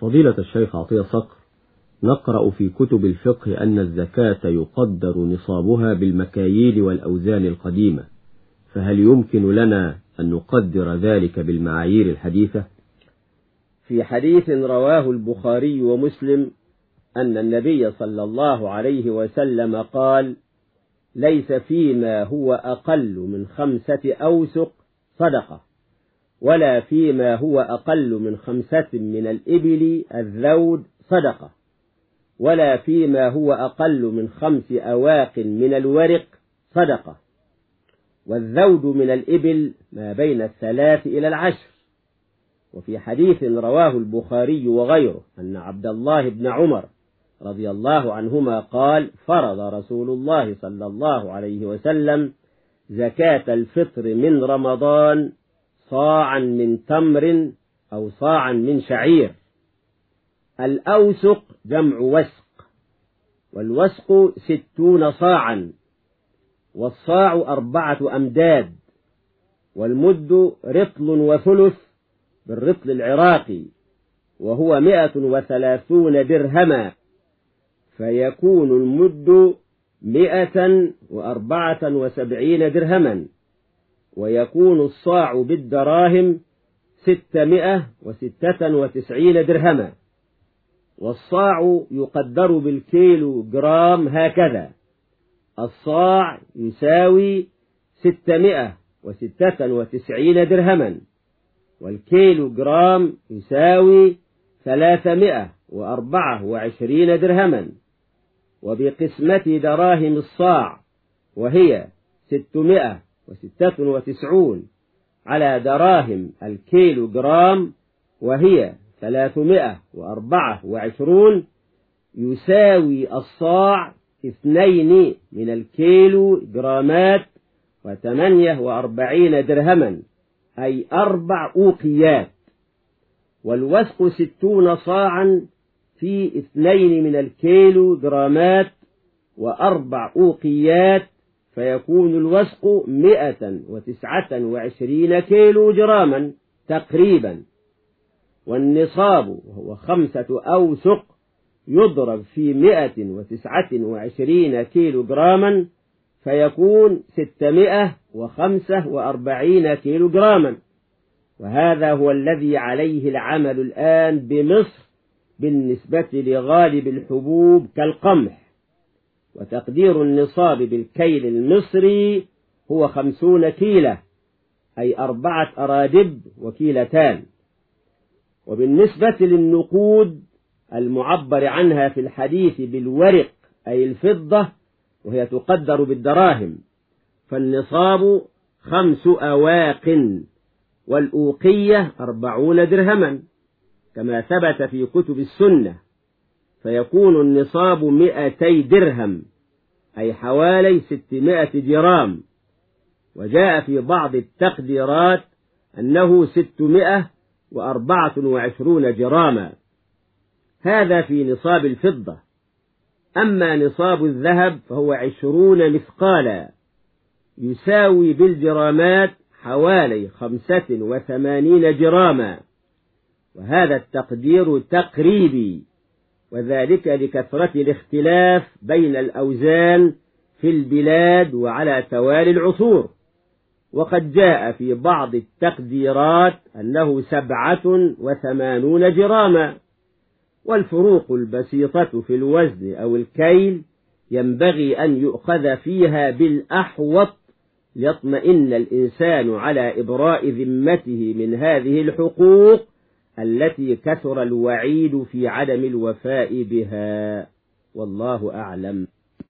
فضيلة الشيخ عطية صقر نقرأ في كتب الفقه أن الزكاة يقدر نصابها بالمكاييل والأوزان القديمة فهل يمكن لنا أن نقدر ذلك بالمعايير الحديثة؟ في حديث رواه البخاري ومسلم أن النبي صلى الله عليه وسلم قال ليس فيما هو أقل من خمسة أوسق صدقة. ولا فيما هو أقل من خمسة من الإبل الذود صدقة ولا فيما هو أقل من خمس أواق من الورق صدقة. والذود من الإبل ما بين الثلاث إلى العشر. وفي حديث رواه البخاري وغيره أن عبد الله بن عمر رضي الله عنهما قال فرض رسول الله صلى الله عليه وسلم زكاة الفطر من رمضان صاعا من تمر أو صاعا من شعير. الأوسق جمع وسق والوسق ستون صاعا والصاع أربعة أمداد والمد رطل وثلث بالرطل العراقي وهو مئة وثلاثون درهما فيكون المد مئة وأربعة وسبعين درهما. ويكون الصاع بالدراهم ستمائة وستة وتسعين درهما. والصاع يقدر بالكيلو جرام هكذا. الصاع يساوي ستمائة وستة وتسعين درهما. والكيلو جرام يساوي ثلاثمائة وأربعة وعشرين درهما. وبقسمة دراهم الصاع وهي ستمائة وستة وتسعون على دراهم الكيلو جرام وهي ثلاثمائة وأربعة وعشرون يساوي الصاع اثنين من الكيلو جرامات وثمانية وأربعين درهما أي أربع أوقيات. والوسق ستون صاعا في اثنين من الكيلو جرامات وأربع أوقيات فيكون الوسق مئة وتسعة وعشرين كيلو جراما تقريبا. والنصاب وهو خمسة أوسق يضرب في مئة وتسعة وعشرين كيلو جراما فيكون ستمائة وخمسة وأربعين كيلو جراما. وهذا هو الذي عليه العمل الآن بمصر بالنسبة لغالب الحبوب كالقمح. وتقدير النصاب بالكيل المصري هو خمسون كيلة أي أربعة أرادب وكيلتان. وبالنسبة للنقود المعبر عنها في الحديث بالورق أي الفضة وهي تقدر بالدراهم فالنصاب خمس أواق والأوقية أربعون درهما كما ثبت في كتب السنة. فيكون النصاب مئتي درهم أي حوالي ستمائة جرام. وجاء في بعض التقديرات أنه ستمائة وأربعة وعشرون جراما. هذا في نصاب الفضة. أما نصاب الذهب فهو عشرون مثقالا. يساوي بالجرامات حوالي خمسة وثمانين جراما. وهذا التقدير تقريبي. وذلك لكثرة الاختلاف بين الأوزان في البلاد وعلى توالي العصور. وقد جاء في بعض التقديرات أنه سبعة وثمانون جراما والفروق البسيطة في الوزن أو الكيل ينبغي أن يؤخذ فيها بالأحوط ليطمئن الإنسان على إبراء ذمته من هذه الحقوق التي كثر الوعيد في عدم الوفاء بها. والله أعلم.